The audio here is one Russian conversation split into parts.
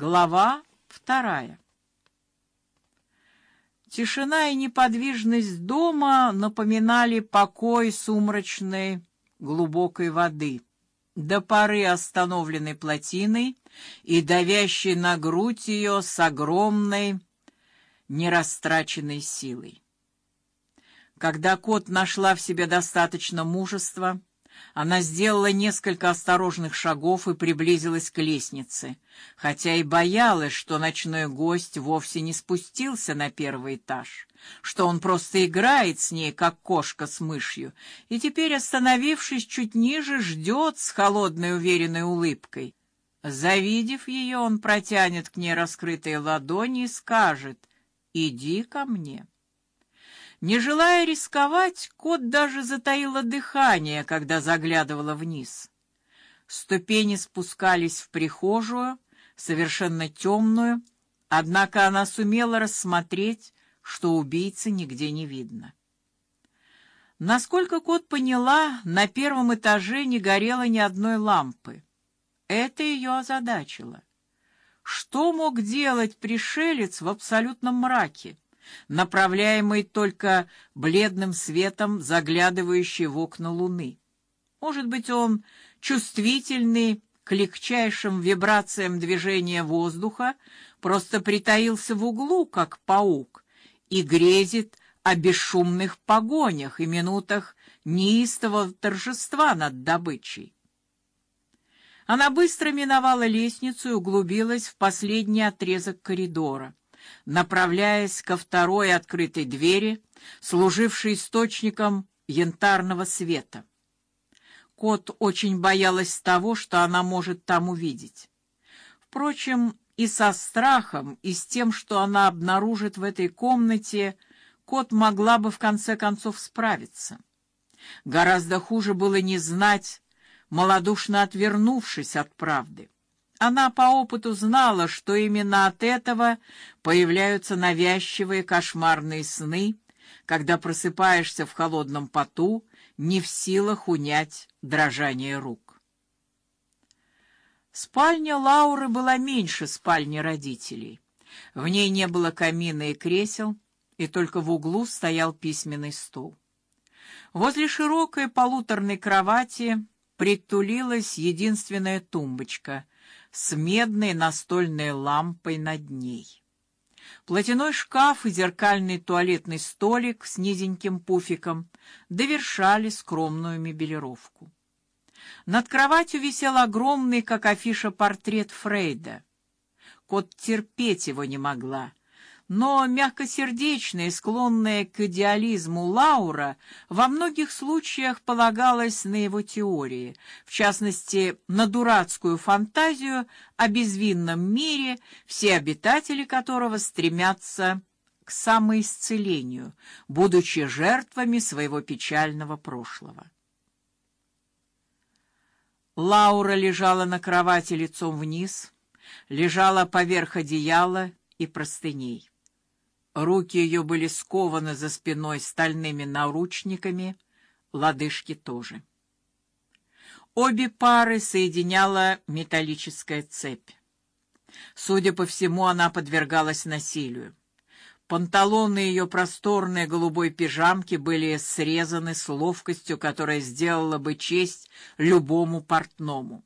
Глава вторая. Тишина и неподвижность дома напоминали покой сумрачной глубокой воды, до поры остановленной плотиной и давящей на грудь ее с огромной нерастраченной силой. Когда кот нашла в себе достаточно мужества, она сделала несколько осторожных шагов и приблизилась к лестнице, хотя и боялась, что ночной гость вовсе не спустился на первый этаж, что он просто играет с ней, как кошка с мышью, и теперь, остановившись чуть ниже, ждет с холодной уверенной улыбкой. Завидев ее, он протянет к ней раскрытые ладони и скажет «Иди ко мне». Не желая рисковать, кот даже затаила дыхание, когда заглядывала вниз. Ступени спускались в прихожую, совершенно темную, однако она сумела рассмотреть, что убийцы нигде не видно. Насколько кот поняла, на первом этаже не горело ни одной лампы. Это ее озадачило. Что мог делать пришелец в абсолютном мраке? Направляемый только бледным светом, заглядывающий в окна луны. Может быть, он чувствительный к легчайшим вибрациям движения воздуха, просто притаился в углу, как паук, и грезит о бесшумных погонях и минутах неистового торжества над добычей. Она быстро миновала лестницу и углубилась в последний отрезок коридора направляясь ко второй открытой двери, служившей источником янтарного света. Кот очень боялась того, что она может там увидеть. Впрочем, и со страхом, и с тем, что она обнаружит в этой комнате, кот могла бы в конце концов справиться. Гораздо хуже было не знать, малодушно отвернувшись от правды. Она по опыту знала, что именно от этого появляются навязчивые кошмарные сны, когда просыпаешься в холодном поту, не в силах унять дрожание рук. Спальня Лауры была меньше спальни родителей. В ней не было камина и кресел, и только в углу стоял письменный стол. Возле широкой полуторной кровати притулилась единственная тумбочка — с медной настольной лампой над ней. Платяной шкаф и зеркальный туалетный столик с низеньким пуфиком довершали скромную мебелировку. Над кроватью висел огромный, как афиша, портрет Фрейда. Кот терпеть его не могла, но мягкосердечная склонная к идеализму Лаура во многих случаях полагалась на его теории, в частности, на дурацкую фантазию о безвинном мире, все обитатели которого стремятся к самоисцелению, будучи жертвами своего печального прошлого. Лаура лежала на кровати лицом вниз, лежала поверх одеяла и простыней. Руки ее были скованы за спиной стальными наручниками, лодыжки тоже. Обе пары соединяла металлическая цепь. Судя по всему, она подвергалась насилию. Панталоны ее просторной голубой пижамки были срезаны с ловкостью, которая сделала бы честь любому портному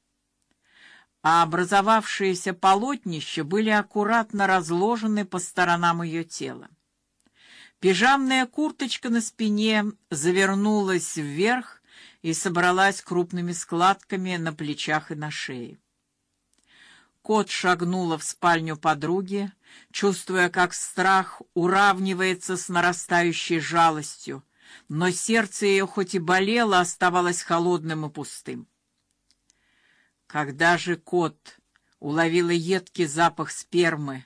а образовавшиеся полотнища были аккуратно разложены по сторонам ее тела. Пижамная курточка на спине завернулась вверх и собралась крупными складками на плечах и на шее. Кот шагнула в спальню подруги, чувствуя, как страх уравнивается с нарастающей жалостью, но сердце ее хоть и болело, оставалось холодным и пустым. Когда же кот уловила едкий запах спермы,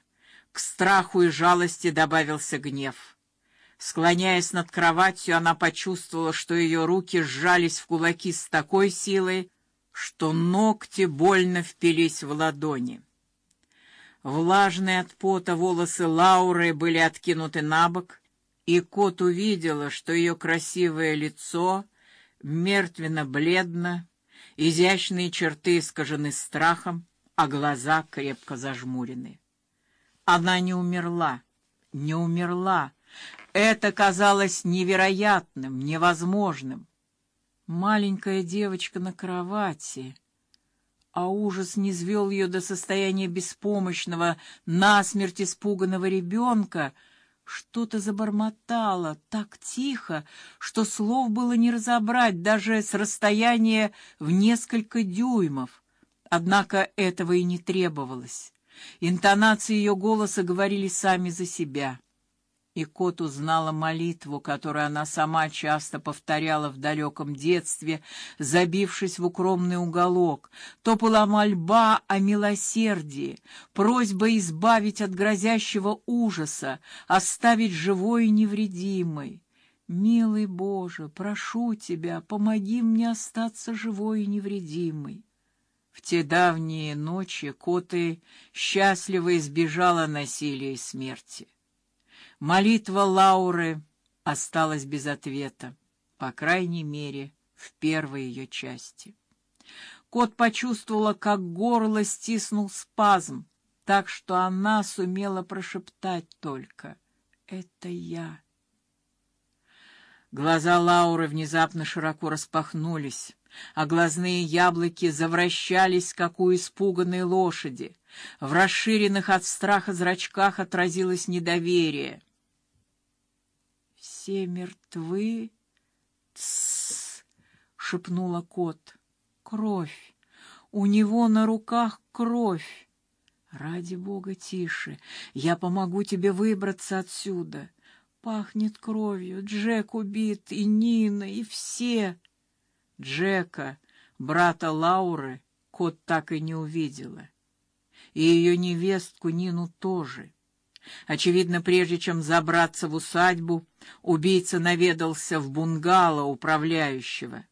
к страху и жалости добавился гнев. Склоняясь над кроватью, она почувствовала, что ее руки сжались в кулаки с такой силой, что ногти больно впились в ладони. Влажные от пота волосы Лауры были откинуты на бок, и кот увидела, что ее красивое лицо мертвенно-бледно, Изящные черты искажены страхом, а глаза крепко зажмурены. Она не умерла, не умерла. Это казалось невероятным, невозможным. Маленькая девочка на кровати, а ужас не низвел ее до состояния беспомощного, насмерть испуганного ребенка, что-то забормотало так тихо, что слов было не разобрать даже с расстояния в несколько дюймов. Однако этого и не требовалось. Интонации ее голоса говорили сами за себя. И кот узнала молитву, которую она сама часто повторяла в далеком детстве, забившись в укромный уголок. То была мольба о милосердии, просьба избавить от грозящего ужаса, оставить живой и невредимой. Милый Боже, прошу тебя, помоги мне остаться живой и невредимой. В те давние ночи Коты счастливо избежала насилия и смерти. Молитва Лауры осталась без ответа, по крайней мере, в первой ее части. Кот почувствовала, как горло стиснул спазм, так что она сумела прошептать только: "Это я". Глаза Лауры внезапно широко распахнулись а глазные яблоки завращались, как у испуганной лошади. В расширенных от страха зрачках отразилось недоверие. Все мертвы. Тссс, шепнула кот. Кровь. У него на руках кровь. Ради бога, тише. Я помогу тебе выбраться отсюда. Пахнет кровью. Джек убит, и Нина, и все. Джека, брата Лауры, кот так и не увидела. И ее невестку Нину тоже. Очевидно, прежде чем забраться в усадьбу, убийца наведался в бунгало управляющего.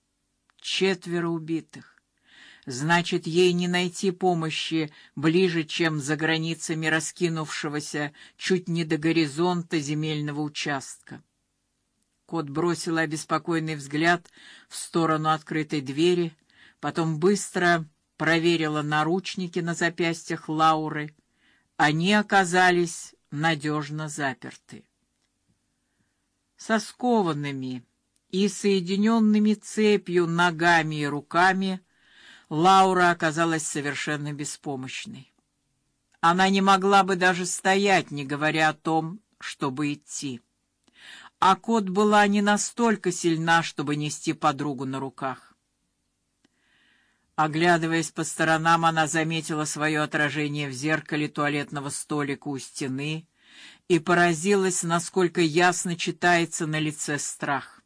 Четверо убитых. Значит, ей не найти помощи ближе, чем за границами раскинувшегося чуть не до горизонта земельного участка. Кот бросил обеспокоенный взгляд в сторону открытой двери, потом быстро проверила наручники на запястьях Лауры. Они оказались надежно заперты. Со скованными и соединенными цепью ногами и руками Лаура оказалась совершенно беспомощной. Она не могла бы даже стоять, не говоря о том, чтобы идти а кот была не настолько сильна, чтобы нести подругу на руках. Оглядываясь по сторонам, она заметила свое отражение в зеркале туалетного столика у стены и поразилась, насколько ясно читается на лице страх.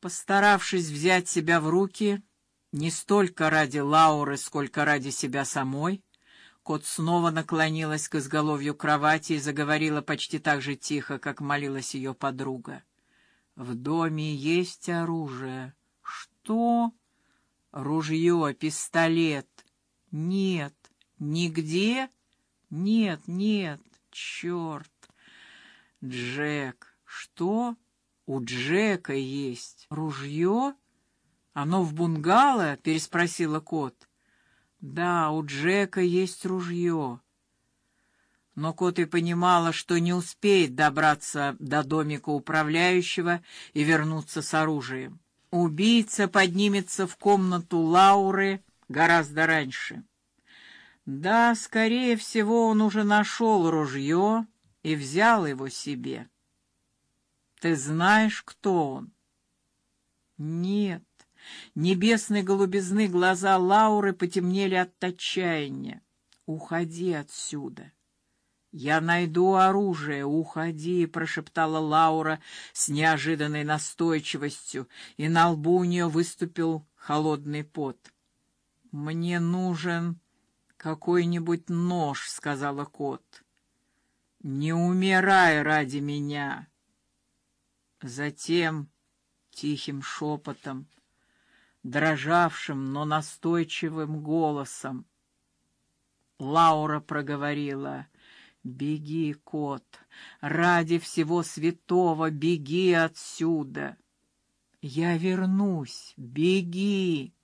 Постаравшись взять себя в руки, не столько ради Лауры, сколько ради себя самой, Кот снова наклонилась к изголовью кровати и заговорила почти так же тихо, как молилась ее подруга. В доме есть оружие. Что? Ружье, пистолет. Нет. Нигде? Нет, нет. Черт. Джек. Что? У Джека есть ружье? Оно в бунгало? переспросила кот. Да, у Джека есть ружье. Но кот и понимала, что не успеет добраться до домика управляющего и вернуться с оружием. Убийца поднимется в комнату Лауры гораздо раньше. Да, скорее всего, он уже нашел ружье и взял его себе. Ты знаешь, кто он? Нет. Небесные голубизны глаза Лауры потемнели от отчаяния. Уходи отсюда. Я найду оружие, уходи, прошептала Лаура с неожиданной настойчивостью, и на лбу у нее выступил холодный пот. Мне нужен какой-нибудь нож, сказала кот. Не умирай ради меня. Затем тихим шепотом дрожавшим, но настойчивым голосом. Лаура проговорила: "Беги, кот, ради всего святого, беги отсюда. Я вернусь. Беги".